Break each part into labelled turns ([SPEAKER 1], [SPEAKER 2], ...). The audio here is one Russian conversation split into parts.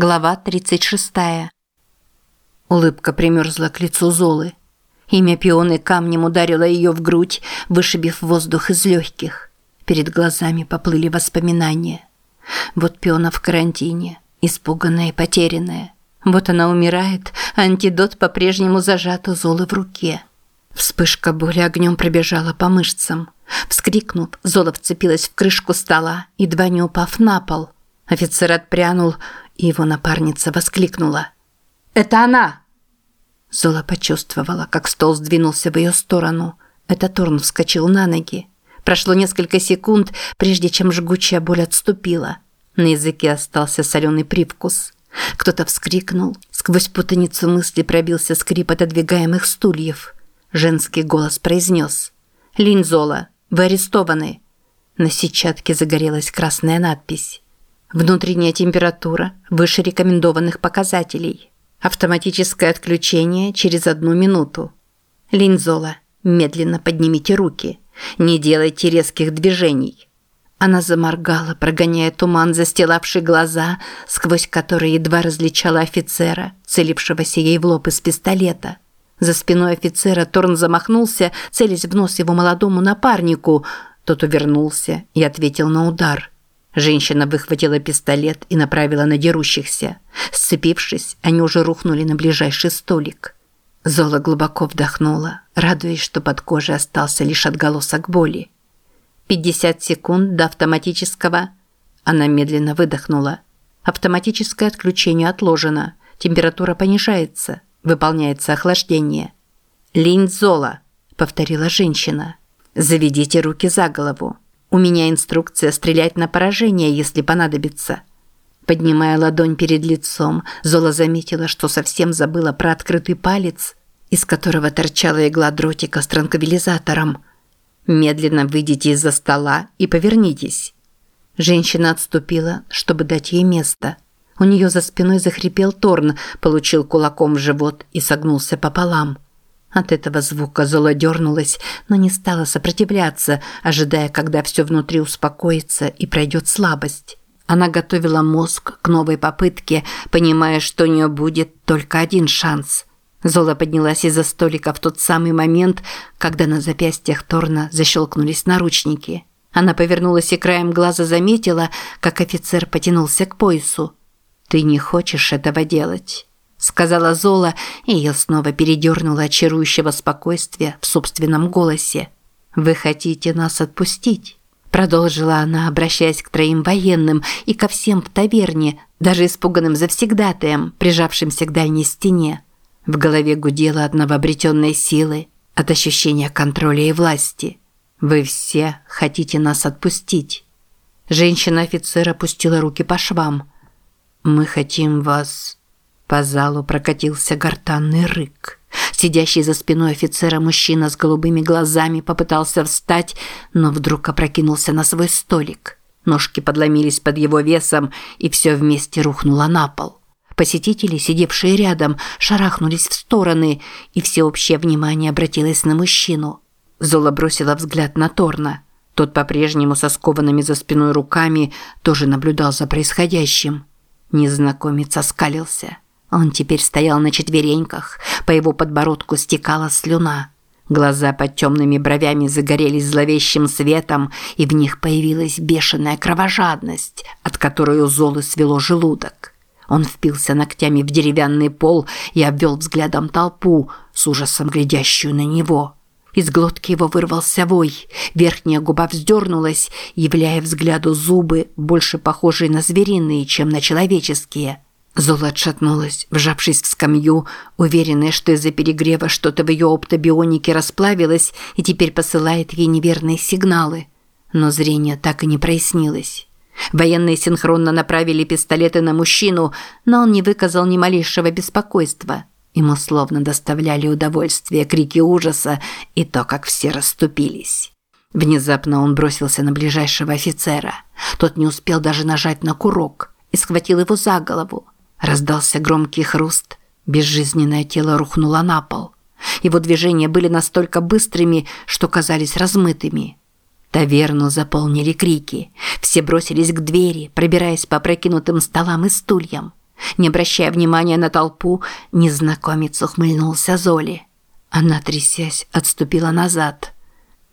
[SPEAKER 1] Глава 36. Улыбка примерзла к лицу Золы. Имя пионы камнем ударило ее в грудь, вышибив воздух из легких. Перед глазами поплыли воспоминания. Вот пиона в карантине, испуганная и потерянная. Вот она умирает, а антидот по-прежнему зажат у Золы в руке. Вспышка боли огнем пробежала по мышцам. Вскрикнув, Зола вцепилась в крышку стола, едва не упав на пол. Офицер отпрянул, и его напарница воскликнула. «Это она!» Зола почувствовала, как стол сдвинулся в ее сторону. Это Торн вскочил на ноги. Прошло несколько секунд, прежде чем жгучая боль отступила. На языке остался соленый привкус. Кто-то вскрикнул. Сквозь путаницу мысли пробился скрип отодвигаемых стульев. Женский голос произнес. «Линь Зола, вы арестованы». На сетчатке загорелась красная надпись. Внутренняя температура выше рекомендованных показателей. Автоматическое отключение через одну минуту. Линзола, медленно поднимите руки. Не делайте резких движений. Она заморгала, прогоняя туман, застилавший глаза, сквозь которые едва различала офицера, целившегося ей в лоб из пистолета. За спиной офицера Торн замахнулся, целясь в нос его молодому напарнику. Тот увернулся и ответил на удар – Женщина выхватила пистолет и направила на дерущихся. Сцепившись, они уже рухнули на ближайший столик. Зола глубоко вдохнула, радуясь, что под кожей остался лишь отголосок боли. 50 секунд до автоматического. Она медленно выдохнула. Автоматическое отключение отложено. Температура понижается. Выполняется охлаждение. «Линь Зола», – повторила женщина. «Заведите руки за голову. У меня инструкция стрелять на поражение, если понадобится. Поднимая ладонь перед лицом, Зола заметила, что совсем забыла про открытый палец, из которого торчала игла дротика с транквилизатором. Медленно выйдите из-за стола и повернитесь. Женщина отступила, чтобы дать ей место. У нее за спиной захрипел Торн, получил кулаком в живот и согнулся пополам. От этого звука Зола дернулась, но не стала сопротивляться, ожидая, когда все внутри успокоится и пройдет слабость. Она готовила мозг к новой попытке, понимая, что у нее будет только один шанс. Зола поднялась из-за столика в тот самый момент, когда на запястьях Торна защелкнулись наручники. Она повернулась и краем глаза заметила, как офицер потянулся к поясу. «Ты не хочешь этого делать?» Сказала Зола, и ее снова передернуло от чарующего спокойствия в собственном голосе. «Вы хотите нас отпустить?» Продолжила она, обращаясь к троим военным и ко всем в таверне, даже испуганным завсегдатаем, прижавшимся к дальней стене. В голове гудело от новообретенной силы, от ощущения контроля и власти. «Вы все хотите нас отпустить?» Женщина-офицер опустила руки по швам. «Мы хотим вас по залу прокатился гортанный рык. Сидящий за спиной офицера мужчина с голубыми глазами попытался встать, но вдруг опрокинулся на свой столик. Ножки подломились под его весом, и все вместе рухнуло на пол. Посетители, сидевшие рядом, шарахнулись в стороны, и всеобщее внимание обратилось на мужчину. Зола бросила взгляд на Торна. Тот по-прежнему со скованными за спиной руками тоже наблюдал за происходящим. Незнакомец оскалился. Он теперь стоял на четвереньках, по его подбородку стекала слюна. Глаза под темными бровями загорелись зловещим светом, и в них появилась бешеная кровожадность, от которой у Золы свело желудок. Он впился ногтями в деревянный пол и обвел взглядом толпу, с ужасом глядящую на него. Из глотки его вырвался вой, верхняя губа вздернулась, являя взгляду зубы, больше похожие на звериные, чем на человеческие – Зола отшатнулась, вжавшись в скамью, уверенная, что из-за перегрева что-то в ее оптобионике расплавилось и теперь посылает ей неверные сигналы. Но зрение так и не прояснилось. Военные синхронно направили пистолеты на мужчину, но он не выказал ни малейшего беспокойства. Ему словно доставляли удовольствие крики ужаса и то, как все расступились. Внезапно он бросился на ближайшего офицера. Тот не успел даже нажать на курок и схватил его за голову. Раздался громкий хруст. Безжизненное тело рухнуло на пол. Его движения были настолько быстрыми, что казались размытыми. Таверну заполнили крики. Все бросились к двери, пробираясь по опрокинутым столам и стульям. Не обращая внимания на толпу, незнакомец ухмыльнулся Золи. Она, трясясь, отступила назад.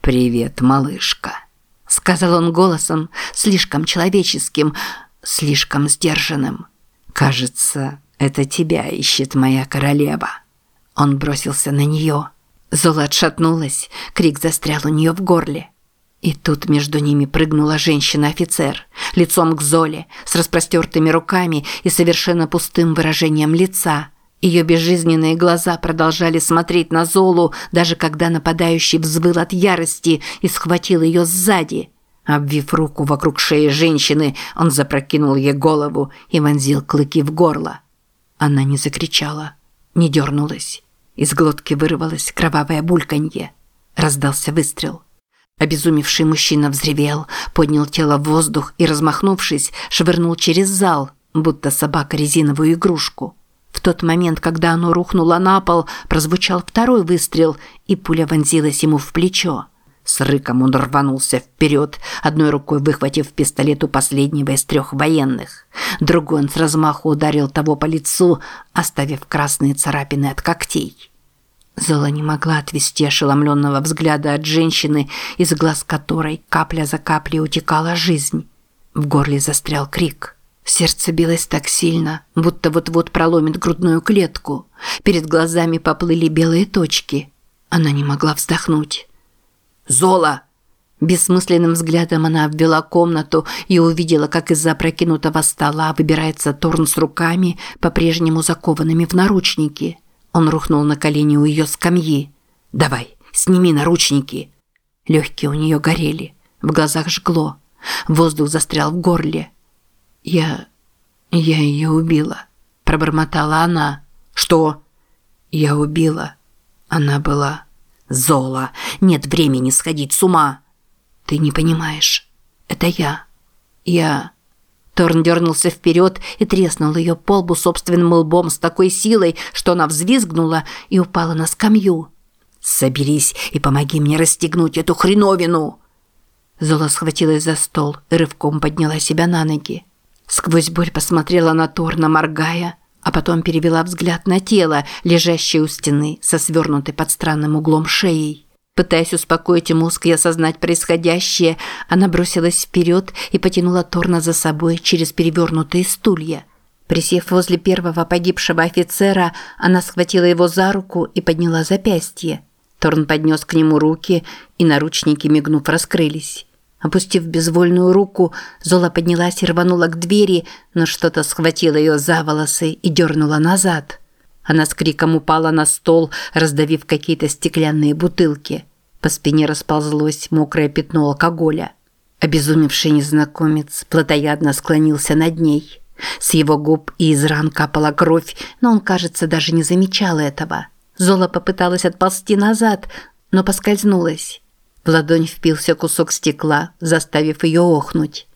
[SPEAKER 1] «Привет, малышка», – сказал он голосом, слишком человеческим, слишком сдержанным. «Кажется, это тебя ищет моя королева». Он бросился на нее. Зола отшатнулась, крик застрял у нее в горле. И тут между ними прыгнула женщина-офицер, лицом к Золе, с распростертыми руками и совершенно пустым выражением лица. Ее безжизненные глаза продолжали смотреть на Золу, даже когда нападающий взвыл от ярости и схватил ее сзади. Обвив руку вокруг шеи женщины, он запрокинул ей голову и вонзил клыки в горло. Она не закричала, не дернулась. Из глотки вырвалось кровавое бульканье. Раздался выстрел. Обезумевший мужчина взревел, поднял тело в воздух и, размахнувшись, швырнул через зал, будто собака резиновую игрушку. В тот момент, когда оно рухнуло на пол, прозвучал второй выстрел, и пуля вонзилась ему в плечо. С рыком он рванулся вперед, одной рукой выхватив пистолет у последнего из трех военных. Другой он с размаху ударил того по лицу, оставив красные царапины от когтей. Зола не могла отвести ошеломленного взгляда от женщины, из глаз которой капля за каплей утекала жизнь. В горле застрял крик. Сердце билось так сильно, будто вот-вот проломит грудную клетку. Перед глазами поплыли белые точки. Она не могла вздохнуть. «Зола!» Бессмысленным взглядом она обвела комнату и увидела, как из-за опрокинутого стола выбирается Торн с руками, по-прежнему закованными в наручники. Он рухнул на колени у ее скамьи. «Давай, сними наручники!» Легкие у нее горели, в глазах жгло. Воздух застрял в горле. «Я... я ее убила», – пробормотала она. «Что?» «Я убила. Она была...» Зола, нет времени сходить с ума. Ты не понимаешь. Это я. Я... Торн дернулся вперед и треснул ее по лбу собственным лбом с такой силой, что она взвизгнула и упала на скамью. «Соберись и помоги мне расстегнуть эту хреновину!» Зола схватилась за стол рывком подняла себя на ноги. Сквозь боль посмотрела на Торна, моргая, а потом перевела взгляд на тело, лежащее у стены со свернутой под странным углом шеей. Пытаясь успокоить мозг и осознать происходящее, она бросилась вперед и потянула Торна за собой через перевернутые стулья. Присев возле первого погибшего офицера, она схватила его за руку и подняла запястье. Торн поднес к нему руки, и наручники, мигнув, раскрылись. Опустив безвольную руку, Зола поднялась и рванула к двери, но что-то схватило ее за волосы и дернуло назад. Она с криком упала на стол, раздавив какие-то стеклянные бутылки. По спине расползлось мокрое пятно алкоголя. Обезумевший незнакомец плотоядно склонился над ней. С его губ и из ран капала кровь, но он, кажется, даже не замечал этого. Зола попыталась отползти назад, но поскользнулась. В ладонь впился кусок стекла, заставив ее охнуть.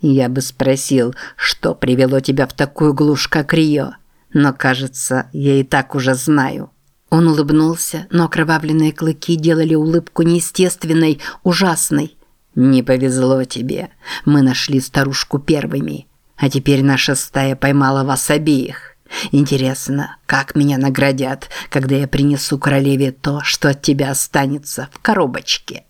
[SPEAKER 1] «Я бы спросил, что привело тебя в такую глушь, как Рио, но, кажется, я и так уже знаю». Он улыбнулся, но окровавленные клыки делали улыбку неестественной, ужасной. «Не повезло тебе. Мы нашли старушку первыми, а теперь наша стая поймала вас обеих. Интересно, как меня наградят, когда я принесу королеве то, что от тебя останется в коробочке?»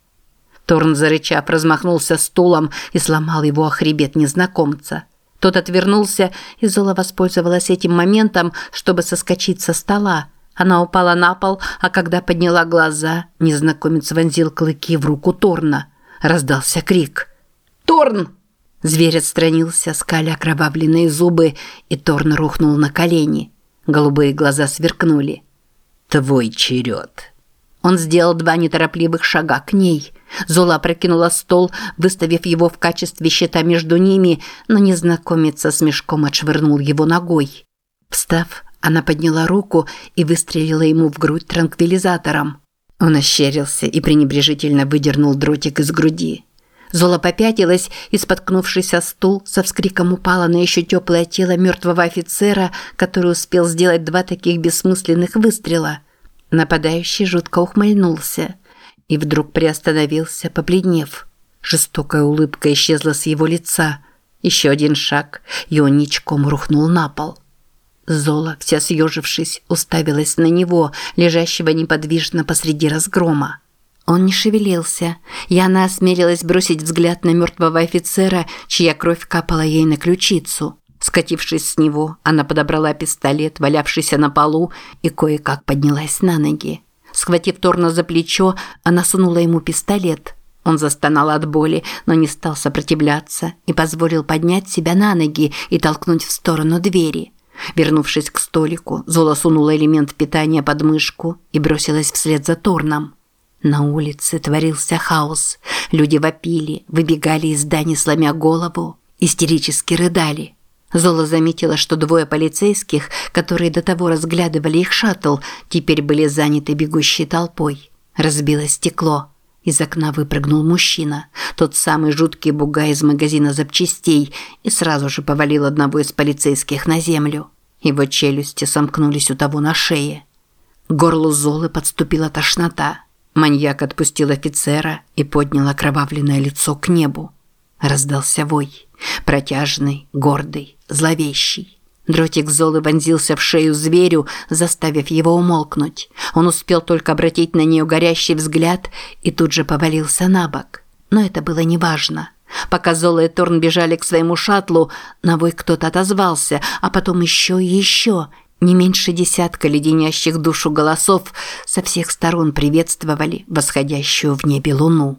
[SPEAKER 1] Торн, зарычав, размахнулся стулом и сломал его о хребет незнакомца. Тот отвернулся, и Зола воспользовалась этим моментом, чтобы соскочить со стола. Она упала на пол, а когда подняла глаза, незнакомец вонзил клыки в руку Торна. Раздался крик. «Торн!» Зверь отстранился, скаля окровавленные зубы, и Торн рухнул на колени. Голубые глаза сверкнули. «Твой черед!» Он сделал два неторопливых шага к ней. Зола прокинула стол, выставив его в качестве щита между ними, но незнакомец со смешком отшвырнул его ногой. Встав, она подняла руку и выстрелила ему в грудь транквилизатором. Он ощерился и пренебрежительно выдернул дротик из груди. Зола попятилась и, споткнувшись о стул, со вскриком упала на еще теплое тело мертвого офицера, который успел сделать два таких бессмысленных выстрела. Нападающий жутко ухмыльнулся – и вдруг приостановился, побледнев. Жестокая улыбка исчезла с его лица. Еще один шаг, и он ничком рухнул на пол. Зола, вся съежившись, уставилась на него, лежащего неподвижно посреди разгрома. Он не шевелился, и она осмелилась бросить взгляд на мертвого офицера, чья кровь капала ей на ключицу. Скатившись с него, она подобрала пистолет, валявшийся на полу, и кое-как поднялась на ноги. Схватив Торна за плечо, она сунула ему пистолет. Он застонал от боли, но не стал сопротивляться и позволил поднять себя на ноги и толкнуть в сторону двери. Вернувшись к столику, Зола сунула элемент питания под мышку и бросилась вслед за Торном. На улице творился хаос. Люди вопили, выбегали из зданий, сломя голову, истерически рыдали. Зола заметила, что двое полицейских, которые до того разглядывали их шаттл, теперь были заняты бегущей толпой. Разбило стекло. Из окна выпрыгнул мужчина, тот самый жуткий бугай из магазина запчастей, и сразу же повалил одного из полицейских на землю. Его челюсти сомкнулись у того на шее. К горлу Золы подступила тошнота. Маньяк отпустил офицера и поднял окровавленное лицо к небу. Раздался вой. Протяжный, гордый, зловещий. Дротик Золы вонзился в шею зверю, заставив его умолкнуть. Он успел только обратить на нее горящий взгляд и тут же повалился на бок. Но это было неважно. Пока Зола и Торн бежали к своему шаттлу, на вой кто-то отозвался, а потом еще и еще. Не меньше десятка леденящих душу голосов со всех сторон приветствовали восходящую в небе луну.